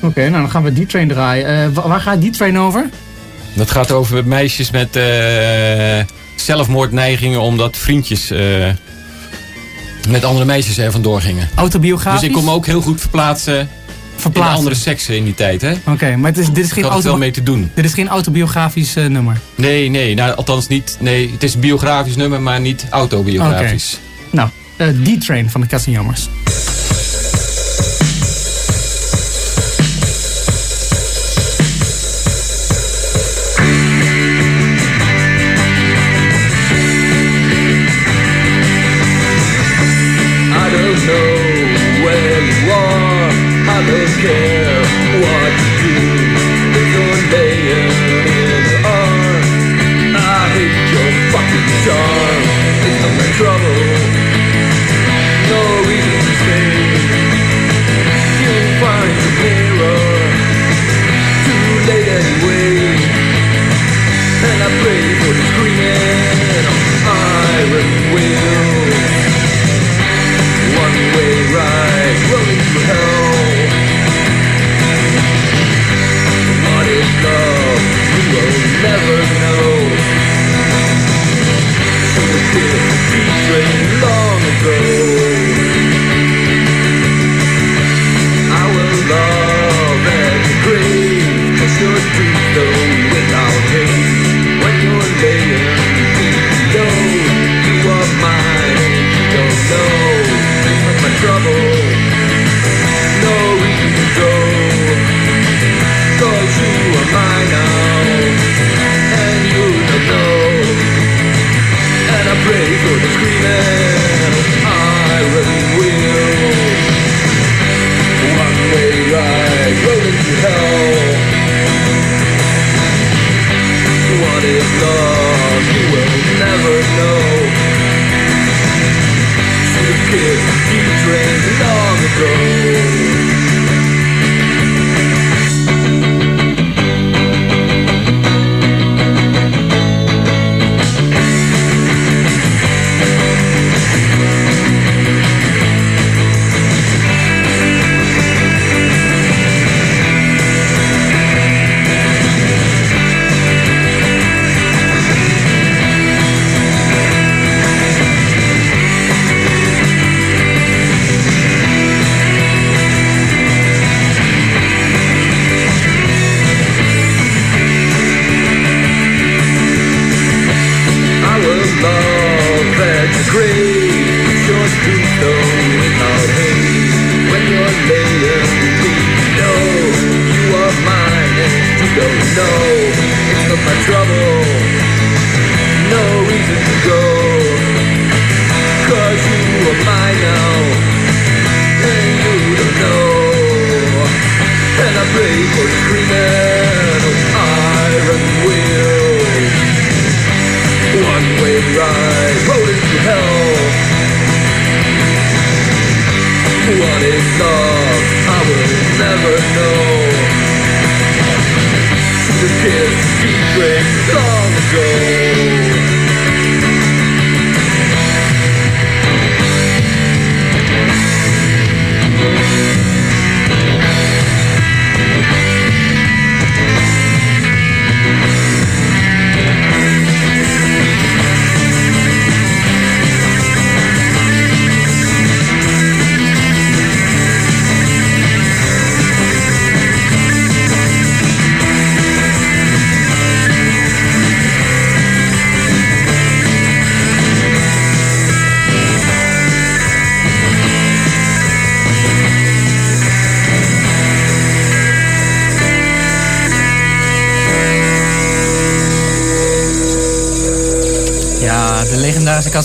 I: Oké, nou dan gaan we D-Train draaien. Eh, waar gaat D-Train over?
F: Dat gaat over meisjes met uh, zelfmoordneigingen omdat vriendjes... Met andere meisjes er vandoor gingen.
I: Autobiografisch?
F: Dus ik kon me ook heel goed verplaatsen
I: Verplaatsen.
F: In andere seksen in die tijd, hè?
I: Oké, maar het is, dit is geen
F: mee te doen.
I: Dit is geen autobiografisch eh, nummer.
F: Nee, nee, nou, althans niet. Nee, het is een biografisch nummer, maar niet autobiografisch. Okay.
I: Nou, eh, uh, D-Train van de Kassenjammers. Jammers.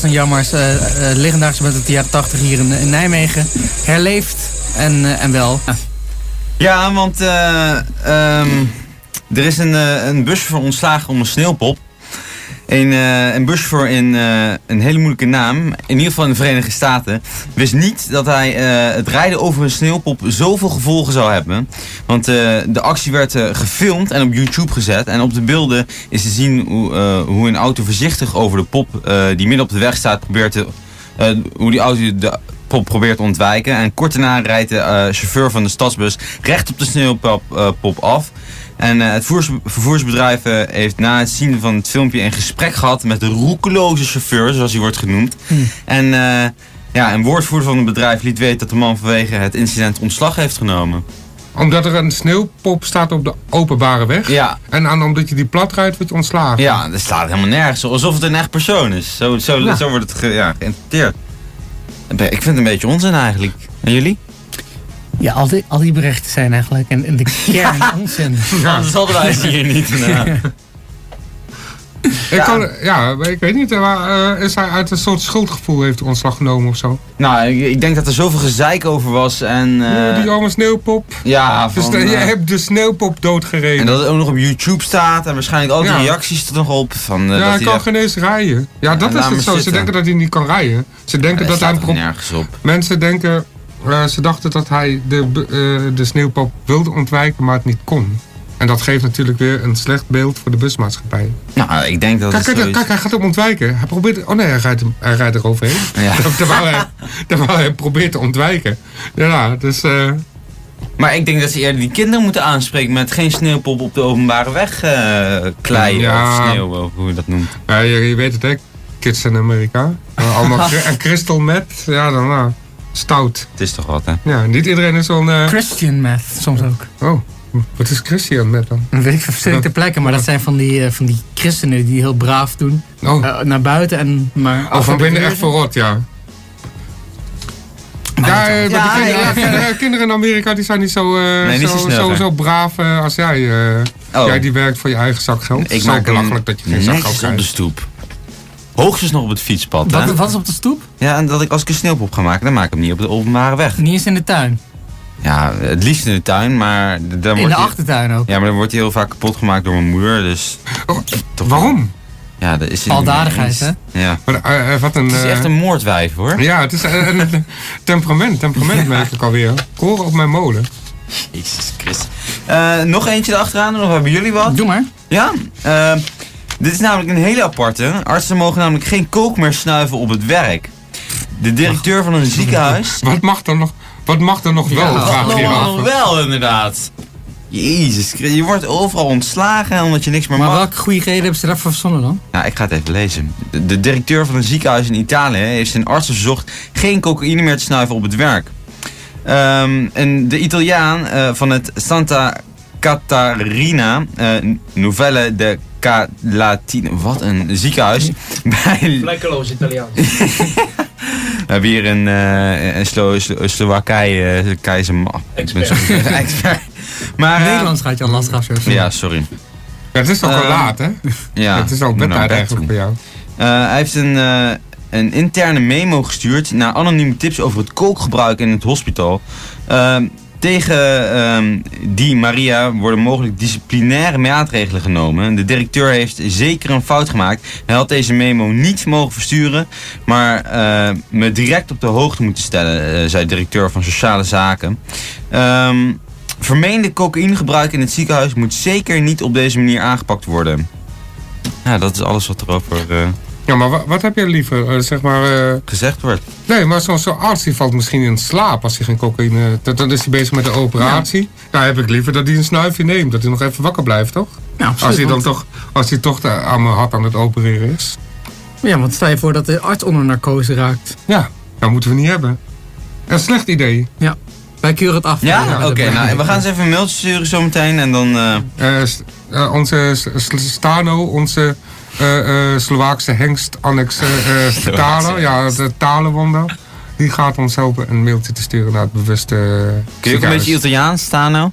I: van Jammers, uh, uh, legendarische band uit de jaren 80 hier in, Nijmegen, herleeft en, eh, en wel. Ja,
C: want ehm, er is een, een buschauffeur ontslagen om een sneeuwpop. Een, een buschauffeur in een hele moeilijke naam, in ieder geval in de Verenigde Staten, wist niet dat hij het rijden over een sneeuwpop zoveel gevolgen zou hebben. Want eh, de actie werd eh, gefilmd en op YouTube gezet. En op de beelden is te zien hoe, eh, hoe een auto voorzichtig over de pop die midden op de weg staat probeert te... hoe die auto de pop probeert te ontwijken. En kort daarna rijdt de chauffeur van de stadsbus recht op de sneeuwpop af. En het vervoersbedrijf heeft na het zien van het filmpje een gesprek gehad met de roekeloze chauffeur, zoals hij wordt genoemd. Hm. En ja, een woordvoerder van het bedrijf liet weten dat de man vanwege het incident ontslag heeft genomen
E: omdat er een sneeuwpop staat op de openbare weg.
C: Ja.
E: En aan, omdat je die plat rijdt, word je ontslagen.
C: Ja, dat slaat helemaal nergens. Alsof het een echt persoon is. Zo, zo,
E: Ja.
C: zo wordt het ge, ja, geïnterpreteerd. Ik vind het een beetje onzin eigenlijk. En jullie?
B: Ja, al die, al die berichten zijn eigenlijk en, en de kern onzin.
C: Anders hadden wij ze hier niet. nou.
E: Ik, kan, ja, maar ik weet niet, eh, maar, eh, is hij uit een soort schuldgevoel heeft ontslag genomen of zo?
C: Nou, ik, ik denk dat er zoveel gezeik over was. En, eh,
E: die arme sneeuwpop.
C: ja,
E: Dus
C: van,
E: je hebt de sneeuwpop doodgereden.
C: en dat het ook nog op YouTube staat. En waarschijnlijk ook
E: Ja.
C: reacties er nog op. Van,
E: ja,
C: dat
E: hij kan geen eens rijden. Ja, dat
C: Ja,
E: is het
C: maar
E: zo. Ze denken dat hij niet kan rijden. Ze denken
C: Ja,
E: dat hij...
C: nergens op.
E: Mensen denken... ze dachten dat hij de, de sneeuwpop wilde ontwijken, maar het niet kon. En dat geeft natuurlijk weer een slecht beeld voor de busmaatschappij.
C: Nou, ik denk dat
E: Kijk,
C: het
E: kijk, hij gaat hem ontwijken. Hij probeert... Oh nee, hij rijdt, hij rijdt eroverheen.
C: Ja.
E: terwijl, hij, terwijl hij probeert te ontwijken. Ja, dus... eh,
C: Maar ik denk dat ze eerder die kinderen moeten aanspreken met geen sneeuwpop op de openbare weg eh kleien
E: Ja.
C: of sneeuw, of hoe je dat noemt.
E: ja, je, je weet het, hè? Kids in Amerika. Uh, allemaal en crystal meth. Ja, dan nou, stout.
C: Het is toch wat, hè?
E: Ja, niet iedereen is zo'n...
B: Christian math soms ook.
E: oh, wat is Christian meth dan?
B: Weet ik van verschillende plekken, maar dat zijn van die, eh, van die christenen die heel braaf doen.
E: Oh,
B: Eh, naar buiten en maar.
E: oh van binnen echt verrot, ja. Ja, eh,
C: Ja,
E: kinderen,
C: ja.
E: eh, kinderen in Amerika die zijn niet zo, eh,
C: Nee, niet
E: zo,
C: zo
E: zo,
C: hè?
E: zo braaf als jij. eh.
C: Oh.
E: Jij die werkt voor je eigen zakgeld.
C: Ik
E: Ik zo
C: maak
E: belachelijk
C: hem
E: dat je geen zakgeld
C: netjes op de
E: krijgt.
C: stoep. Hoogstens nog op het fietspad, hè?
B: Wat, wat is op de stoep?
C: Ja, en dat ik als ik een sneeuwpop ga maken, dan maak ik hem niet op de openbare weg.
B: Niet eens in de tuin.
C: Ja, het liefst in de tuin, maar dan
B: In
C: wordt
B: de achtertuin ook.
C: Ja, maar dan wordt hij heel vaak kapot gemaakt door mijn moeder, dus...
E: Oh,
C: Toch
E: Waarom?
C: Ja, dat is
B: Baldadigheid,
C: eens. Ja.
E: Maar, eh, eh, wat een,
C: Het is
E: eh,
C: echt een moordwijf, hoor.
E: Ja, het is een, temperament. Temperament merk ik alweer. Koren op mijn molen.
C: Jezus Christus. Eh, nog eentje erachteraan, of hebben jullie wat?
B: Doe maar.
C: Ja, dit is namelijk een hele aparte. Artsen mogen namelijk geen kook meer snuiven op het werk. De directeur van een ziekenhuis...
E: Wat mag er nog, wat mag er nog wel? vraag je je af.
C: Oh, wel inderdaad. Jezus je wordt overal ontslagen omdat je niks meer
B: Maar
C: mag.
B: welke goede reden hebben ze daarvoor verzonnen dan?
C: Nou, ik ga het even lezen. De, de directeur van een ziekenhuis in Italië heeft zijn artsen verzocht geen cocaïne meer te snuiven op het werk. Ehm, en de Italiaan eh, van het Santa Catarina eh, Novelle de Calatine, wat een ziekenhuis. Bij,
J: Vlekkeloos Italiaans.
C: we hebben hier in, eh in Slo Slo Slowakije, uh, keizer. Ik ben zo expert. Maar, eh,
B: Nederlands gaat je al lastig af. zo.
C: Ja, sorry.
E: Ja, het is ook al
C: Eh,
E: laat, hè?
C: Ja,
E: het is al bedtijd
C: bed
E: eigenlijk voor jou.
C: Eh, hij heeft een, eh, een interne memo gestuurd naar anonieme tips over het kookgebruik in het hospitaal. Tegen ehm, die Maria worden mogelijk disciplinaire maatregelen genomen. De directeur heeft zeker een fout gemaakt. Hij had deze memo niet mogen versturen, maar eh, me direct op de hoogte moeten stellen, eh, zei de directeur van Sociale Zaken. Ehm, vermeende cocaïnegebruik in het ziekenhuis moet zeker niet op deze manier aangepakt worden. Ja, dat is alles wat erover eh,
E: Ja, maar wa- wat heb je liever? eh, zeg maar... eh,
C: gezegd wordt.
E: Nee, maar zo'n zo'n arts die valt misschien in slaap als hij geen cocaïne... Dat, dan is hij bezig met de operatie. Ja. heb ik liever dat hij een snuifje neemt. Dat hij nog even wakker blijft, toch?
B: Nou,
E: Als hij dan
B: want-
E: toch, als hij toch de, aan mijn hart aan het opereren is.
B: Ja, want stel je voor dat de arts onder narcose raakt.
E: Ja, dat moeten we niet hebben. Een slecht idee.
B: Ja, wij keuren het af.
C: Ja, oké. nou, we gaan eens even een mailtje sturen zometeen en dan... eh,
E: Eh, eh, onze Stano, onze Slovaakse hengst Annex eh eh, vertaler, ja, de talenwonder, die gaat ons helpen een mailtje te sturen naar het bewuste
C: kun je ook een beetje Italiaans staan nou?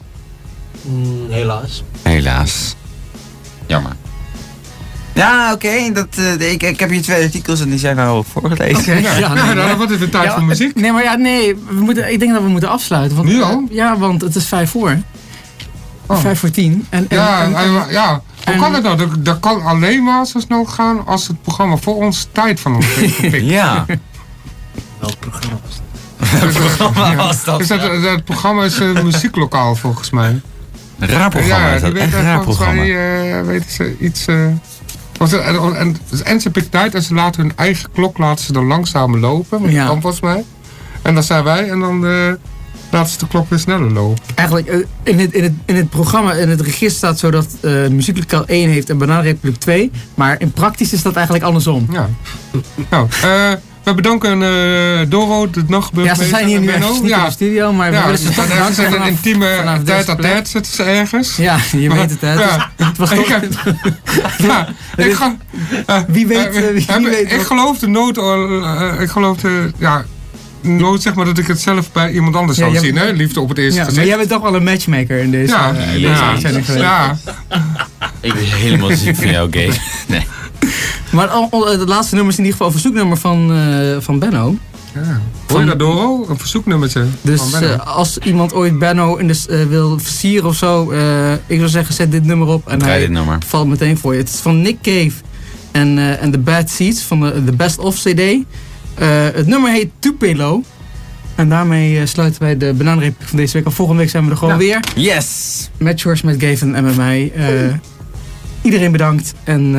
J: Mm, helaas.
C: Helaas. Jammer. Ja, oké. dat eh, ik, ik heb hier twee artikels en die zijn nou voorgelezen.
B: Oké, ja,
E: Ja,
B: nee,
E: nou, wat is de tijd
B: Ja,
E: voor muziek?
B: Nee, maar ja, nee, we moeten, ik denk dat we moeten afsluiten. Want,
E: Nu al?
B: Ja, want het is vijf voor.
E: Oh.
B: Vijf voor tien. En, en,
E: Ja,
B: en-
E: en- ja. Hoe
B: en-
E: kan het nou? Dat, dat kan alleen maar zo snel gaan als het programma voor ons tijd van ons heeft gepikt.
C: Ja.
J: Welk programma was dat?
C: programma was dat?
E: Dus dat, het programma is een muzieklokaal volgens mij.
C: Een raar programma
E: Ja,
C: dat. Echt
E: weten
C: een raar programma.
E: mij eh, weten ze iets. eh, ze- en, en, en ze pikt tijd en ze laten hun eigen klok laten ze dan langzaam lopen.
B: Ja.
E: Ja. volgens mij. En dan zijn wij en dan eh, laten ze de klok weer sneller lopen.
H: Eigenlijk, eh, in het, in, het, in het programma, in het register staat zo dat eh Muzieklokaal 1 heeft en Bananenrepubliek 2. Maar in praktisch is dat eigenlijk andersom.
E: Ja. Nou, eh, we bedanken eh, Doro, de
H: Ja,
E: nachtburgemeester.
H: ze zijn hier nu echt niet in de studio, maar we
E: ja,
H: willen ze
E: ze
H: toch bedanken
E: in een
H: vanaf-
E: intieme tijd
H: plek.
E: tijd zitten ze ergens.
H: Ja, je weet het, hè. Het
E: Ja.
H: het was
E: Ik
H: toch-
E: ja, ik ga-
H: Wie weet, wie weet
E: Ik geloof de nood, ik geloof de, ja, nood zeg maar dat ik het zelf bij iemand anders
H: Ja,
E: zou zien, hè? Liefde op het eerste
H: Ja, maar
E: gezicht.
H: jij bent toch wel een matchmaker in deze,
E: Ja,
H: in deze
E: ja,
H: uitzending geweest.
E: ja.
C: Ik ben helemaal ziek van jou, gay. Nee.
H: Maar al, al, het laatste nummer is in ieder geval een verzoeknummer van, eh, van Benno.
E: Ja. Hoor je dat, Doro? Een verzoeknummertje
H: Dus
E: van Benno.
H: eh, als iemand ooit Benno in de, wil versieren of zo, eh, ik zou zeggen zet dit nummer op. En
C: Draai
H: hij
C: dit nummer.
H: valt meteen voor je. Het is van Nick Cave en, eh, en The Bad Seeds van de, de Best Of CD. Eh, het nummer heet Tupelo. En daarmee eh, sluiten wij de bananenrepubliek van deze week af. Volgende week zijn we er gewoon
E: Ja.
H: weer.
C: Yes!
H: Met George, met Gaven en met mij. Eh, iedereen bedankt en